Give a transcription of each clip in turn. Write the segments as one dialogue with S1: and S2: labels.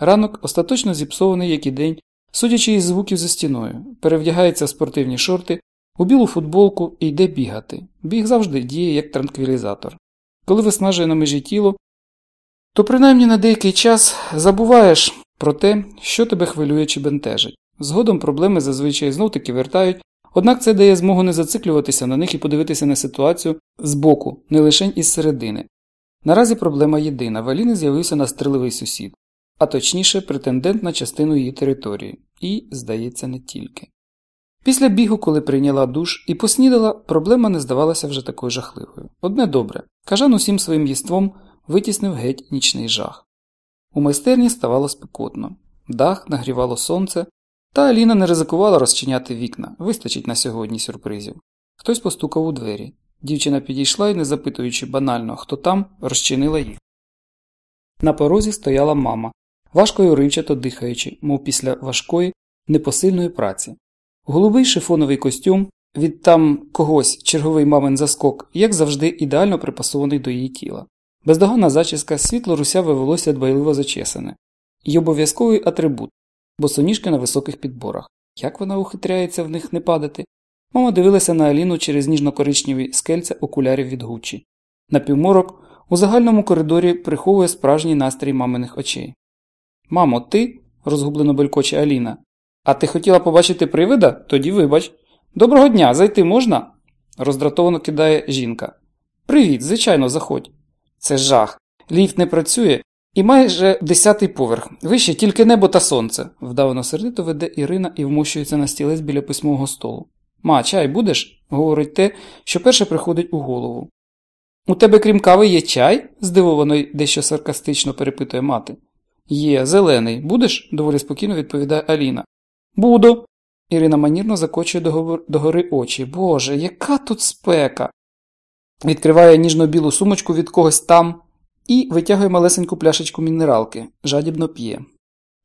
S1: Ранок остаточно зіпсований, як і день, судячи із звуків за стіною, перевдягається в спортивні шорти, у білу футболку і йде бігати. Біг завжди діє як транквілізатор. Коли виснажує на межі тіло, то принаймні на деякий час забуваєш про те, що тебе хвилює чи бентежить. Згодом проблеми зазвичай знов таки вертають, однак це дає змогу не зациклюватися на них і подивитися на ситуацію збоку, не лише із середини. Наразі проблема єдина в Аліни з'явився настріливий сусід, а точніше претендент на частину її території, і, здається, не тільки. Після бігу, коли прийняла душ і поснідала, проблема не здавалася вже такою жахливою. Одне добре, кажан усім своїм єством витіснив геть нічний жах. У майстерні ставало спекотно, дах нагрівало сонце, та Аліна не ризикувала розчиняти вікна, вистачить на сьогодні сюрпризів. Хтось постукав у двері. Дівчина підійшла і, не запитуючи банально, хто там, розчинила їх. На порозі стояла мама, важко й уривчато дихаючи, мов після важкої, непосильної праці. Голубий шифоновий костюм, від там когось черговий мамин заскок, як завжди, ідеально припасований до її тіла. Бездоганна зачіска, світло русяве волосся дбайливо зачесане, і обов'язковий атрибут босоніжки на високих підборах. Як вона ухитряється в них не падати? Мама дивилася на Аліну через ніжно-коричневі скельця окулярів від Гуччі. Напівморок у загальному коридорі приховує справжній настрій маминих очей. Мамо, ти? розгублено белькоче Аліна. А ти хотіла побачити привида? Тоді вибач. Доброго дня, зайти можна? роздратовано кидає жінка. Привіт, звичайно, заходь. Це жах. Ліфт не працює, і майже десятий поверх, вище тільки небо та сонце, вдавано сердито веде Ірина і вмощується на стілець біля письмового столу. Ма, чай будеш? говорить те, що перше приходить у голову. У тебе, крім кави, є чай? здивовано й дещо саркастично перепитує мати. Є, зелений. Будеш? доволі спокійно відповідає Аліна. Буду. Ірина манірно закочує догори очі. Боже, яка тут спека. Відкриває ніжно-білу сумочку від когось там і витягує малесеньку пляшечку мінералки, жадібно п'є.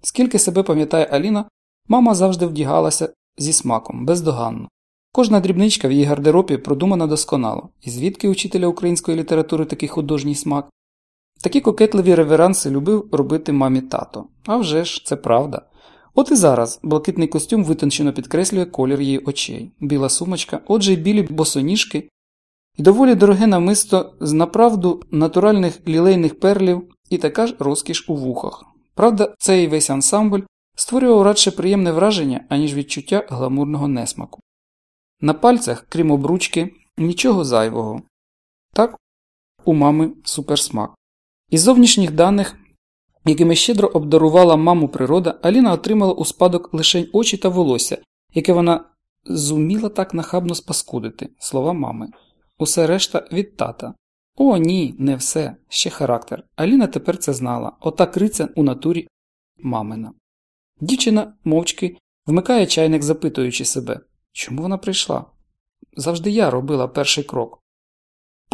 S1: Скільки себе пам'ятає Аліна, мама завжди вдягалася зі смаком, бездоганно. Кожна дрібничка в її гардеробі продумана досконало, і звідки учителя української літератури такий художній смак. Такі кокетливі реверанси любив робити мамі тато. А вже ж, це правда. От і зараз блакитний костюм витончено підкреслює колір її очей, біла сумочка, отже й білі босоніжки, і доволі дороге намисто з направду натуральних лілейних перлів і така ж розкіш у вухах. Правда, цей весь ансамбль створював радше приємне враження, аніж відчуття гламурного несмаку. На пальцях, крім обручки, нічого зайвого. Так, у мами суперсмак. Із зовнішніх даних, якими щедро обдарувала маму природа, Аліна отримала у спадок лише очі та волосся, яке вона зуміла так нахабно спаскудити, слова мами. Усе решта від тата. О, ні, не все, ще характер. Аліна тепер це знала, ота криця у натурі мамина. Дівчина мовчки вмикає чайник, запитуючи себе, чому вона прийшла? Завжди я робила перший крок.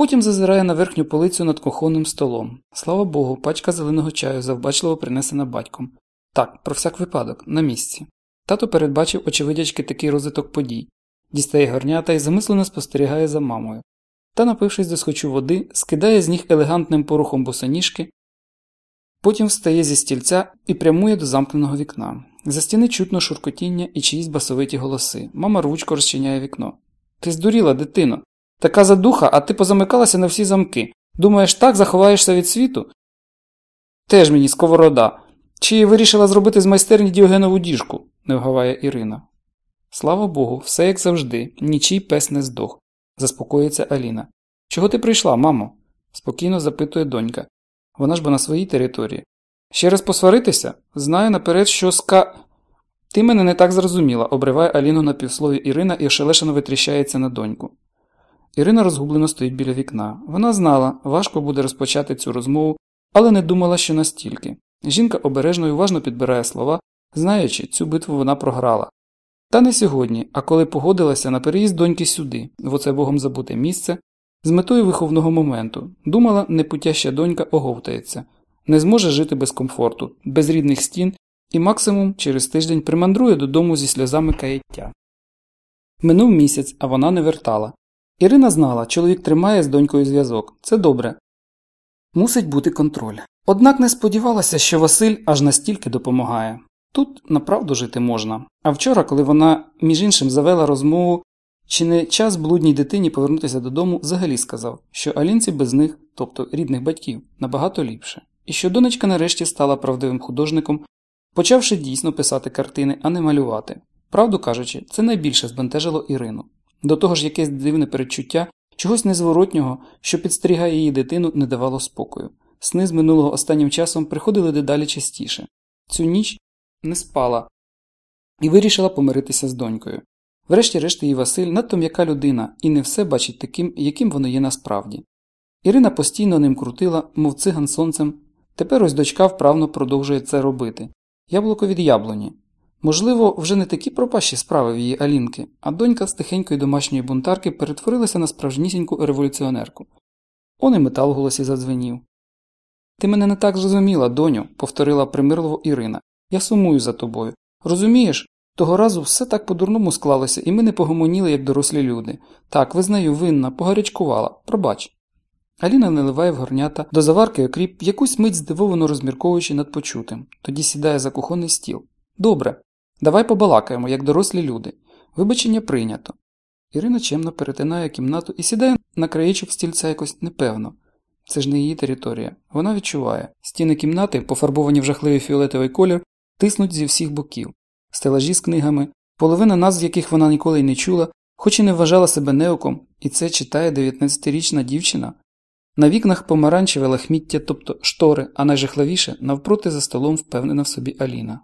S1: Потім зазирає на верхню полицю над кухонним столом. Слава Богу, пачка зеленого чаю завбачливо принесена батьком. Так, про всяк випадок, на місці. Тато передбачив очевидячки такий розвиток подій, дістає горнята і замислено спостерігає за мамою та, напившись до схочу води, скидає з ніг елегантним порухом босоніжки, потім встає зі стільця і прямує до замкненого вікна. За стіни чутно шуркотіння і чиїсь басовиті голоси. Мама ручко розчиняє вікно. Ти здуріла, дитино. Така задуха, а ти позамикалася на всі замки. Думаєш, так заховаєшся від світу? Теж мені сковорода. Чи вирішила зробити з майстерні діогенову діжку? не вгаває Ірина. Слава Богу, все як завжди, нічий пес не здох заспокоюється Аліна. Чого ти прийшла, мамо? спокійно запитує донька. Вона ж бо на своїй території. Ще раз посваритися? Знаю наперед, що ска. Ти мене не так зрозуміла, обриває Аліну на півслові Ірина і ошелешено витріщається на доньку. Ірина розгублено стоїть біля вікна. Вона знала, важко буде розпочати цю розмову, але не думала, що настільки. Жінка обережно і уважно підбирає слова, знаючи, цю битву вона програла. Та не сьогодні, а коли погодилася на переїзд доньки сюди, в оце богом забуте місце, з метою виховного моменту, думала, непутяща донька оговтається, не зможе жити без комфорту, без рідних стін і максимум через тиждень примандрує додому зі сльозами каяття. Минув місяць, а вона не вертала. Ірина знала, чоловік тримає з донькою зв'язок. Це добре. Мусить бути контроль. Однак не сподівалася, що Василь аж настільки допомагає. Тут направду жити можна. А вчора, коли вона, між іншим, завела розмову, чи не час блудній дитині повернутися додому, взагалі сказав, що Алінці без них, тобто рідних батьків, набагато ліпше, і що донечка нарешті стала правдивим художником, почавши дійсно писати картини, а не малювати. Правду кажучи, це найбільше збентежило Ірину. До того ж, якесь дивне передчуття чогось незворотнього, що підстерігає її дитину, не давало спокою. Сни з минулого останнім часом приходили дедалі частіше. Цю ніч не спала і вирішила помиритися з донькою. Врешті-решт її Василь надто м'яка людина і не все бачить таким, яким воно є насправді. Ірина постійно ним крутила, мов циган сонцем. Тепер ось дочка вправно продовжує це робити. Яблуко від яблуні. Можливо, вже не такі пропащі справи в її Алінки, а донька з тихенької домашньої бунтарки перетворилася на справжнісіньку революціонерку. Он і метал в голосі задзвенів. Ти мене не так зрозуміла, доню, повторила примирливо Ірина. Я сумую за тобою. Розумієш, того разу все так по-дурному склалося, і ми не погомоніли, як дорослі люди. Так, визнаю, винна, погарячкувала, пробач. Аліна наливає в горнята до заварки окріп, якусь мить здивовано розмірковуючи над почутим, тоді сідає за кухонний стіл. Добре, давай побалакаємо, як дорослі люди. Вибачення прийнято. Ірина чемно перетинає кімнату і сідає на краєчок стільця якось непевно. Це ж не її територія. Вона відчуває. Стіни кімнати, пофарбовані в жахливий фіолетовий колір, тиснуть зі всіх боків, стелажі з книгами, половина назв яких вона ніколи й не чула, хоч і не вважала себе неоком, і це читає 19-річна дівчина. На вікнах помаранчеве лахміття, тобто штори, а найжахливіше навпроти за столом впевнена в собі Аліна.